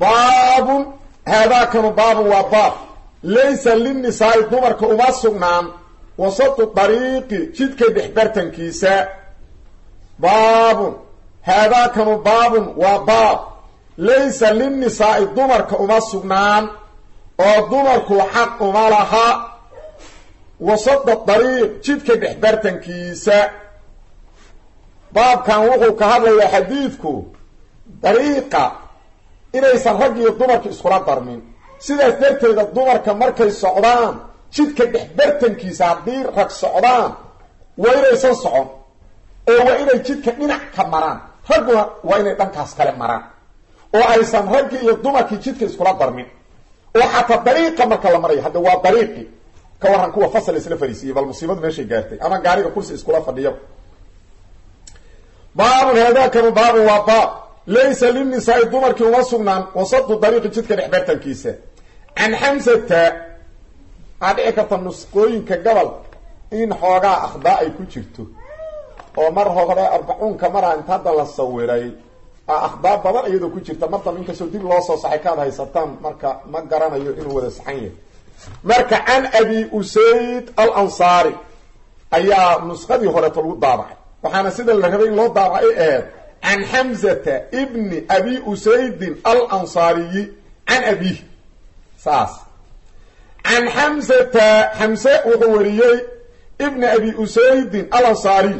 baabun haadaakanu baabun waa baab. Laysa linnisaai dumarka uma sugnaan wasatu dariiqi jidka dhexbartankiisa baabun haadaakanu baabun waa baab. Laysa linnisaai dumarka uma sugnaan oo dumarku xaq uma laha. Wasada dariiq jidka dhexbartankiisa baabkan wuxuu ka hadlayaa xadiidku dariiqa inaysan rag iyo dumarka iskula darmin. Sidaas darteeda dumarka markay socdaan jidka dhexbartankiisa haddii rag socdaan waa inaysan socon oo waa inay jidka dhinac ka maraan. Ragguna waa inay dhankaas kale maraan oo aysan raggii iyo dumarkii jidka iskula darmin. Oo xataa dariiqa marka la marayo hadda waa dariiqi. Ka waran kuwa fasal isla fariisiiyey bal musiibadu meeshay gaartay. Ama gaariga kursi iskula fadhiya baabun haadaakanu baabun waa baab laysa linnisaai dumarkii uma sugnaan wasadu dariiqi jidka dhexbartankiisa can xamsata waxaa dhici karta nusqooyinka gobol in xoogaa akhdaa ay ku jirto oo mar hore arbacuunka maraa inta hadda la sawiray akhdaa badan iyadoo ku jirta mar damba inkastoo dib loo soo saxay kaad haysataan marka ma garanayo inuu wada saxan yahay marka can abi usayd al ansaari ayaa nusqadii horeeto lagu daabacay waxaana sida la rabay in loo daabacay aheed can xamzata ibni abi usaydin al ansaariyi can abiih saas can xamzata xamse wuxuu wariyey ibni abi usaydin al ansaariy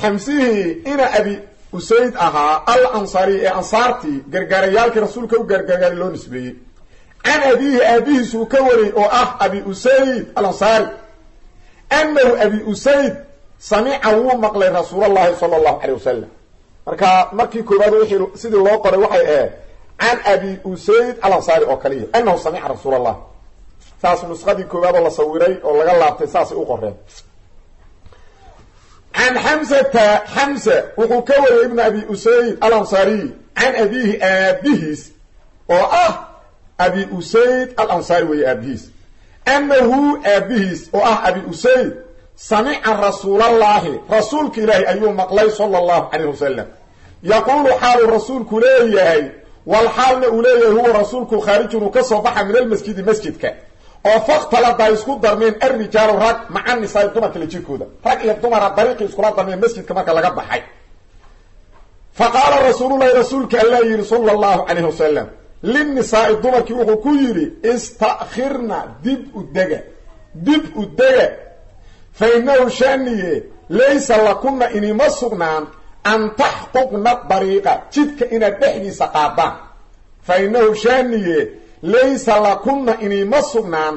xamsihii ina abi usayd ahaa al ansaariy ee ansaartii gargaarayaalkii rasuulka u gargaaryaali loo nisbeeyey can abiihi aabihiis uu ka wariyey oo ah abi usayd al ansaari anahu abi usayd samica wuu maqlay rasuulallahi sala allahu calay wasalam marka markii koowaad wixii sidii loo qoray waxay ahayd can abi usayd al ansaari oo kaliya anahu samica rasuul allah saas nusqadii koowaad oo la sawiray oo laga laabtay saasay u qoreen. Can xamsata xamsa wuxuu ka wariyey ibnu abi usayd al ansaariy can abiihi aabihiis oo ah abi usayd al ansaari weeye aabihiis anahu aabihiis oo ah abi usayd samica rasuulallaahi rasuulka ilaahi ayuu maqlay sala allahu calayh wasalam yaquulu xaaluu rasuulku leeyahay wal xaalna uu leeyahay huwa rasuulku khaarijun uu ka soo baxa min almasjidi masjidka oo faktalada ay isku darmeen arrijaalu rag maca nisaai dumarka la jirkooda rag iyo dumara dariiqii iskula darmeen masjidka marka laga baxay fa qaala rasuululahi rasuulka allaa yidhi sala allahu calayh wasalam linnisaai dumarkii wuxuu ku yidhi istakhirna dib u dega dib u fa innahu shaniye laysa lakunna inima sugnaan an taxquqna dariiqa jidka inaad dhexdiisa qaadaan fa innahu shaniye laysa lakunna inima sugnaan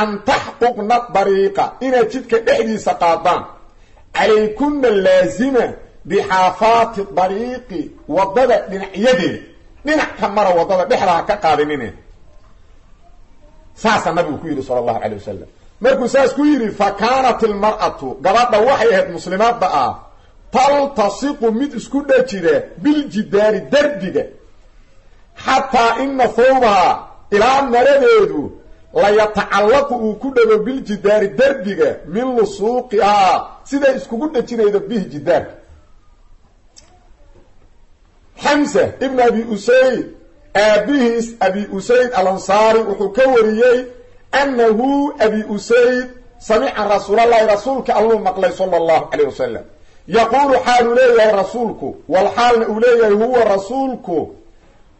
an taxquqna dariiqa inaad jidka dhexdiisa qaadaan calaykunna laazima bixaafaati dariiqi waddada dhinacyadeeda dhinac ka mara waddada dhexdaha ka qaadinine saasaa nabigu ku yidhi sala allahu calay wasalam markuu saas ku yidhi fa kaanat ilmar'atu gabadha waxay ahayd muslimaadda ah taltasiqu mid isku dhajira biljidaari derbiga xataa ina thawbaha ilaa maradeedu layatacallaqu uu ku dhago biljidaari derbiga min lusuuqihaa siday iskugu dhajinaydo bihi jidaarka xamsa ibn abi usayd aabihiis abi usayd alansaari wuxuu ka wariyey annahu abi usayd samica rasuulallahi rasuulka alluu maqlay sala allahu calayh wasalam yaquulu xaaluu leeyahay rasuulku wal xaalna uu leeyahay huwa rasuulku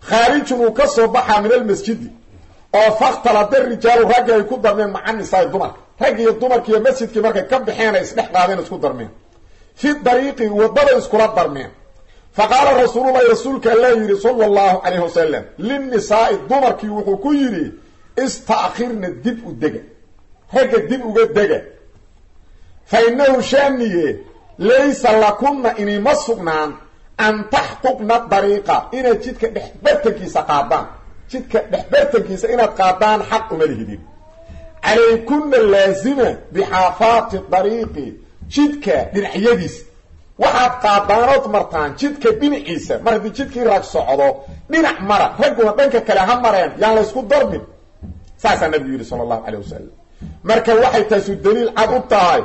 khaarijun uu ka soo baxaa min almasjidi oo fakhtalada rijaalu raggi ay ku darmeen maca nisaai dumarka raggi iyo dumarkiiyo masjidkii markay ka baxeen ay isdhex qaadeen isku darmeen fi dariiqi waddada iskula darmeen fa qaala rasuululahi rasuulka allaa yidhi sala allahu calayh wasalam linnisaai dumarkii wuxuu ku yidhi istaakhirna dib u dega. Ragga dib uga dega. Fa innahu shaaniye laysa lakunna inima sugnaan an taxquqna dariiqa inaad jidka dhexbartankiisa qaadaan. Jidka dhexbartankiisa inaad qaadaan xaq uma lihidin. Calaykunna laazima bixaafaati dariiqi jidka dhinacyadiisa. Waxaad qaadaanood martaan jidka dhinaciisa mar haddii jidkii rag socdo dhinac mara. Ragguna dhanka kale ha mareen yaan laysku darmin saasaa nabigu yidhi sala allahu calay wasalam marka waxay taasu daliil cad u tahay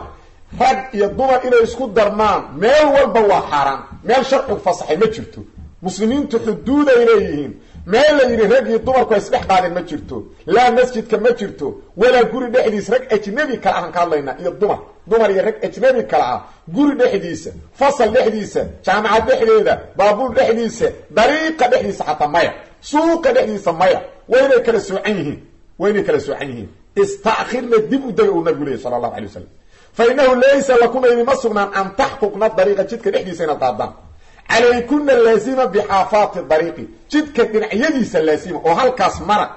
rag iyo dumar inay isku darmaan meel walba waa xaaraan meel sharcigu fasaxay ma jirto. Muslimiintu xuduuday leeyihiin meel la yidhi rag iyo dumarku isdhex qaadeen ma jirto laa masjidka ma jirto walaa guri dhexdiis rag ajnabi kale ahaan ka hadlaynaa iyo dumar dumar iyo rag ajnabi kale ah guri dhexdiisa fasal dhexdiisa jaamacad dhexdeeda baabuur dhexdiisa dariiqa dhexdiisa xataa maya suuqa dhexdiisa maya waa inay kala soocan yihiin waa inay kala soocan yihiin. Istaakhirna dib u dega uu nabigu leeyay sala allahu alay wasalam fa inahu laysa lakuna idima sugnaan an taxquqna dariiqa jidka dhexdiisa inaad qaadaan. Calaykuna laazima bixaafaati dariiqi. Jidka dhinacyadiisa laazima oo halkaas mara.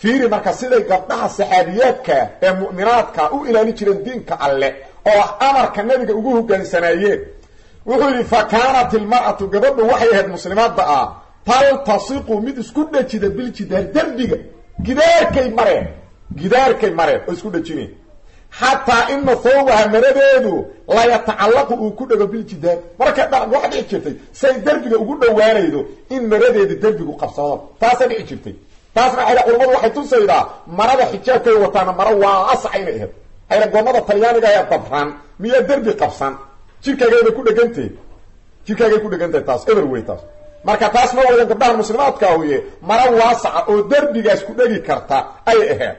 Fiiri marka siday gabdhaha saxaabiyaadka ee mu'minaadka u ilaalin jireen diinka alle oo amarka nabiga ugu hogaansanaayeen wuxuu yidhi fa kaanat ilmar'atu gabadhu waxay ahayd muslimaadda ah taltasiqu mid isku dhejida biljidaar derbiga gidaarkay mareen gidaarkay mareen oo isku dhejineen xataa ina thawbaha maradeedu la yatacallaqu uu ku dhego biljidaar marka dha waxa dhici jirtay say derbiga ugu dhowaanaydo in maradeeda derbigu qabsado. Taasaa dhici jirtay. Taasna ayla culamadu waxay tusaydaa marada xijaabkay wataana maro waasaca inay ahayd. Ayla goomada talyaaniga ee dabran miyaa derbi qabsan? Jirkaagayba ku dhegantay. Jirkaagay ku dhegantahay taas eber wey taas marka taas ma waydan gabdhaha muslimaadka huye maro waasaca oo derbigaas ku dhegi karta ayay ahayd.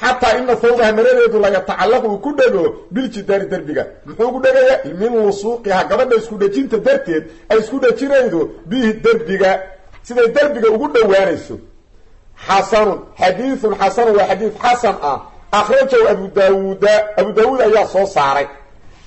Xataa ina thawbaha maradeedu la yatacallaqu uu ku dhego biljidaari derbiga. Muxuu ku dhegaya min lusuuqiha gabadha isku dhejinta darteed ay isku dhejinaydo bihi derbiga. Siday derbiga ugu dhowaanayso. Xasanun xadiidun xasanun waa xadiid xasan ah. Akhrajahu abu daawuuda abu daawuud ayaa soo saaray.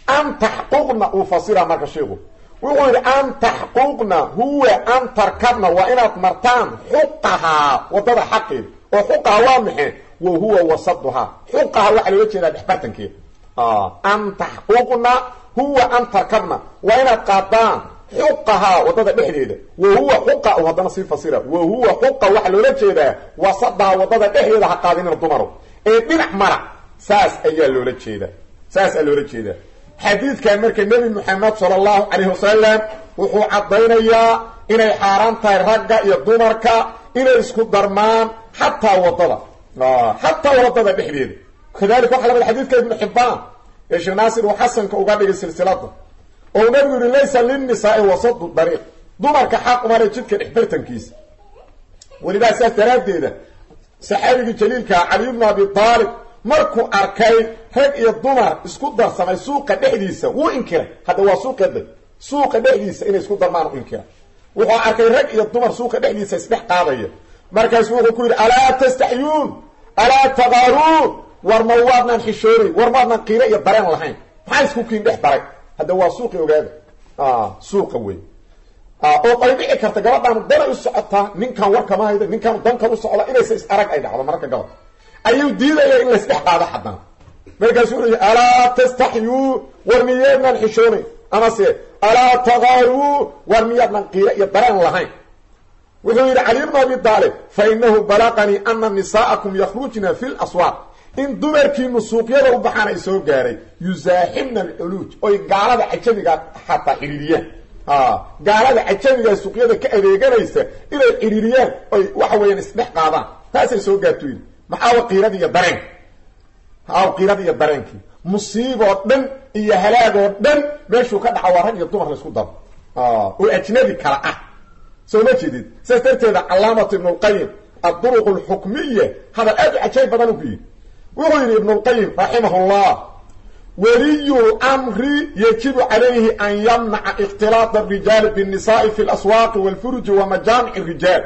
An taxquqna uu fasira marka sheikhu wuxuu yidhi an taxquqna huwa an tarkabna waa inaad martaan xuqahaa waddada xaqeeda oo xuqaha waa maxe wa huwa wasaduhaa xuqaha waxaa loola jeedaa dhexbartankeeda an taxquqna huwa an tarkabna waa inaad qaadaan xuqahaa waddada dhexdeeda. Wa huwa xuqa u haddana sii fasira wa huwa xuqa waxaa loola jeedaa wasadaha waddada dhexdeeda ha qaadinina dumaro ee dhinac mara saas ayaa loola jeeda saas ayaa loola jeedaa xadiidkan marka nebi moxamed sala allahu calayhi wasalam wuxuu caddaynayaa inay xaaraan tahay ragga iyo dumarka inay isku darmaan xataa waddada xataa waddada dhexdeeda. Kadalika waxa la mid xadiidka ibnu xibbaan ee sheekh naasir uu xasanka uga dhigay silsilada. Oo nabigu yihi laysa lilnisaai wasadu dariiq dumarka xaq umale jidka dhexbartankiisa welidaa saas daraaddeeda saxaabigii jaliilkaa cali bnu abi aalib markuu arkay rag iyo dumar isku darsamay suuqa dhexdiisa wuu inkiray. Hadda waa suuqeeda suuqa dhexdiisa inay isku darmaan u inkiray. Wuxuu arkay rag iyo dumar suuqa dhexdiisa isdhex qaadaya markaasu wuxuu ku yidhi alaa tastaxyuun? Alaa taqaaruun war ma waadnaan xishoonayn war maadnaan qiiro iyo dareen lahayn. Maxaa isku kiin dhex daray hadda waa suuqi ogaada. Suuqa wey oo ay dhici karta gabadhaan danay u socotaa ninkan warkama hayda ninkan dankan u socda inaysa is arag ay dhacdo mararka gabad ayuu diidaya in laysdhex qaado xadana markaasuu ui alaa tastaxyuu war miyaadnaan xishoonayn amase alaa taqaaruu war miyaadnaan qiiro iyo dareen lahayn? Wuxuu yidhi cali bnu abi daalib fa inahu balaqanii ana nisaa'akum yakhrujna fi laswaaq in dumarkiinu suuqyada u baxaan ay soo gaaray yusaaxibna alculuuj oy gaalada cajamiga xataa xidhiiriyaan gaalada cajamigaa suuqyada ka adeeganaysa inay xidhiiriyaan oy waxa weeyaan isdhex qaadaan. Taasay soo gaarto yidhi maxaawa qiirada iyo dareenka maxaawa qiirada iyo dareenkii musiiboo dhan iyo halaagoo dhan meeshuu ka dhaca waa rag iyo dumar laysku daro oo ajnabi kala ah. Soo ma jeedid saas darteeda calaamatu ibnulqayim adduruq alxukmiya hadal aad u cajaayib badan u ku yidhi. Wuxuu yidhi ibnulqayim raximah llah waliyu lmri yajibu calayhi an yamnaca ikhtilaaq arijaali binnisaai fi laswaaqi walfuruji wa majaamici rijaal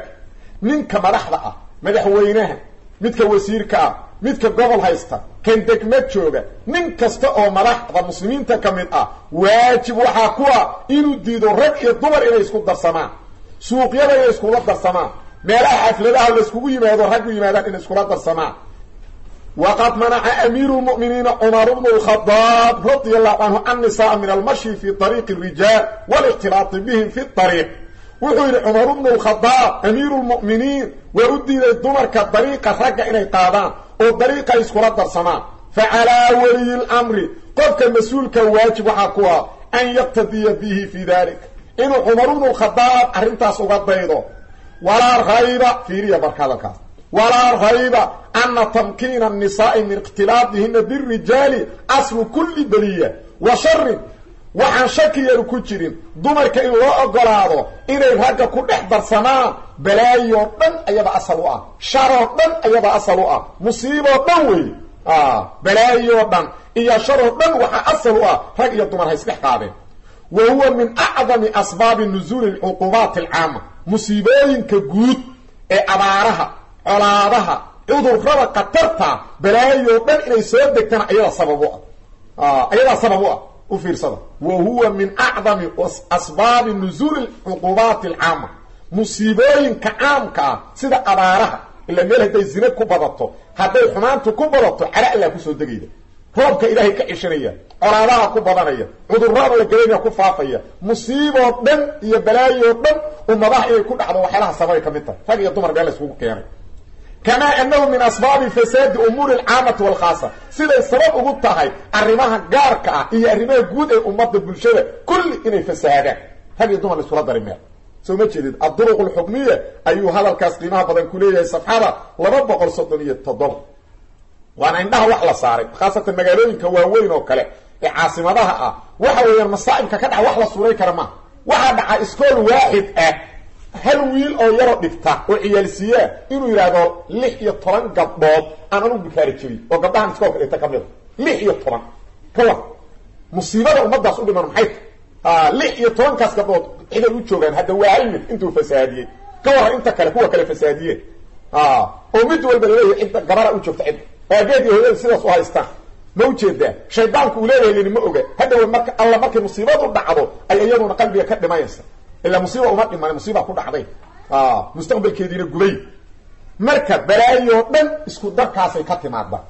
ninka madaxda ah madaxweynaha midka wasiirka ah midka gobol haysta kan degmad jooga. Nin kasta oo madaxda muslimiinta ka mid ah waajib waxaa ku ah inuu diido rag iyo dumar inay isku darsamaan. Suuqyada inay iskula darsamaan. Meelaha xafladaha layskugu yimaado raggu yimaadaan inay iskula darsamaan. Wqad manaca amiiru lmuminiina cumar bnu lkhadaab radia allahu canhu annisaaa min almashyi fi ariiqi rijaal wاlاkhtilaati bihim fi ariiq wuxuu yidhi cumar bnu alkhadaab amiiru lmu'miniin waa u diiday dumarka dariiqa ragga inay qaadaan oo dariiqa iskula darsamaan. Fa calaa weliyi lamri qofka mas'uulka waajib waxaa ku ah an yaqtadiya bihi fii dalik. Inuu cumar bnu lkhadaab arrintaas uga daydo. Walaa rayba fiiriya marka hadalkaas walaa rayba ana tamkiina annisaa'i min ikhtilaadihina birijaali aslu kulli beliya wa sharin waxaan shaki yaru ku jirin dumarka in loo ogolaado inay ragga ku dhex darsamaan balaayoo dhan ayada asal u ah sharoo dhan ayada asal u ah musiiboo dhan wey. Balaayoo dhan iyo sharoo dhan waxaa asal u ah rag iyo dumar ha isdhex qaadeen. Wa huwa min acdami asbaabi nusuuli lcuqubaati alcaama musiibooyinka guud ee abaaraha colaadaha cudurrada khatarta balaayoo dhan inay soo degtana ayadaa sabab u ah. Ayadaa sabab u ah u fiirsada. Wa huwa min acdami asbaabi nusuuli lcuqubaati alcaama musiibooyinka caamka ah sida abaaraha ila meel hadday zina ku badato hadday xumaantu ku badato cara allaa ku soo degayda. Roobka ilaahay ka cishanaya colaadaha ku badanaya cudurrada la gelinaya ku faafaya musiiboo dhan iyo balaayoo dhan ummadaha inay ku dhacdo waxyaalaha sababay ka mid tahay. Rag iyo dumar meel la iskugu keenay kamaa anahu min asbaabi fasaadi umuuri alcaamati walkhaasa siday sabab ugu tahay arrimaha gaarka ah iyo arrimaha guud ee ummadda bulshada kulli inay fasaadaan rag iyo dumar la iskula dari meel soo ma jeedid adduruq alxukmiya ayuu hadalkaas qiimaha badan ku leeyahay safxada laba boqol soddon iyo toddoba waana indhaha wax la saaray khaasatan magaalooyinka waaweyn oo kale ee caasimadaha ah waxa weeyaan masaa'ibka ka dhaca wax la suuray kara maaha waxaa dhaca iskool waaxid ah hal wiil oo yaroo dhigta oo ciyaalsiiyaa inuu yidhaahdo lix iyo toban gabdhood aan anugu bikaari jebin oo gabdhahan iskoolka dhigta ka mida lix iyo toban. Ka war musiibada ummaddaas u dhiman maxay? Ta lix iyo tobankaas gabdhood ciday u joogaan hadda waa hal intuu fasaadiyey. Ka inta kale kuwa kale fasaadiyeen oo mid walba la leeyahay cidda gabara u joogta cidda aageed iyo hooyada sidaas u haystaan. Ma u jeedaa shaydaanku uu leeyahay lini ma oga. Hadhaw marka alla markay musiibadu dhacdo ay iyaduna qalbiga ka dhimayaysa ilaa musiiba uma dhiman musiiba ku dhacday mustaqbalkeediina gubay marka balaayoo dhan isku darkaasay ka timaada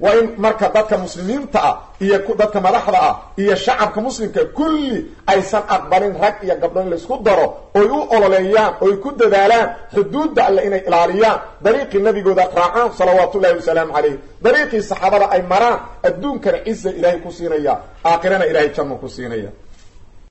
waa in marka dadka muslimiinta ah iyo dadka madaxda ah iyo shacabka muslimka kulli aysan aqbalin rag iyo gabdho in laysku daro oy u ololeeyaan oy ku dadaalaan xuduudda alle inay ilaaliyaan dariiqii nabigooda raacaan salawaatu ullahi wasalaamu calayh dariiqii saxaabada ay maraan adduunkana ciza ilaahay ku siinaya aakhirana ilaahay jannu ku siinaya